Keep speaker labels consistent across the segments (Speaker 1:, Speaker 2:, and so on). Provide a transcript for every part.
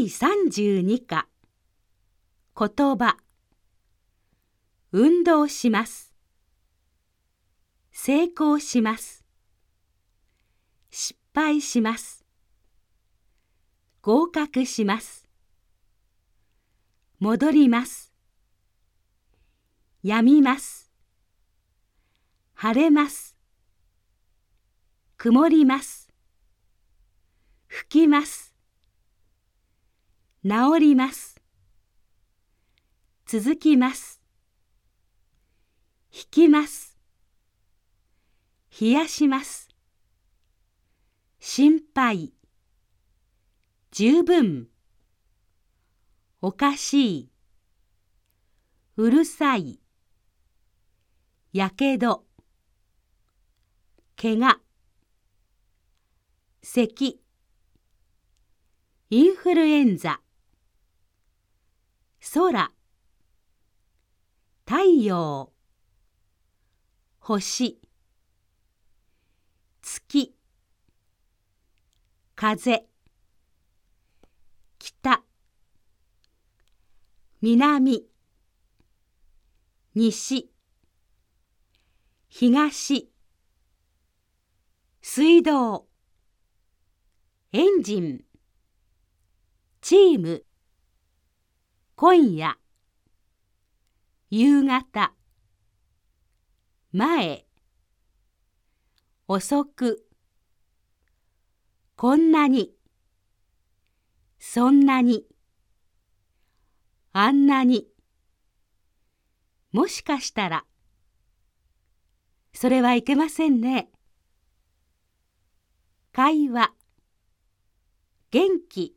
Speaker 1: 第32課。言葉。運動します。成功します。失敗します。合格します。戻ります。やみます。晴れます。曇ります。吹きます。治ります。続きます。引きます。冷やします。心配。十分。おかしい。うるさい。やけど。けが咳。インフルエンザ。空。太陽。星。月。風。北。南。西。東。水道。エンジン。チーム。今夜。夕方。前。遅く。こんなに。そんなに。あんなに。もしかしたら。それはいけませんね。会話。元気。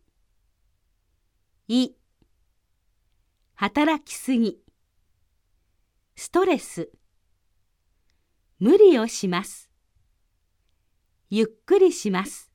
Speaker 1: い働きすぎ。ストレス。無理をします。ゆっくりします。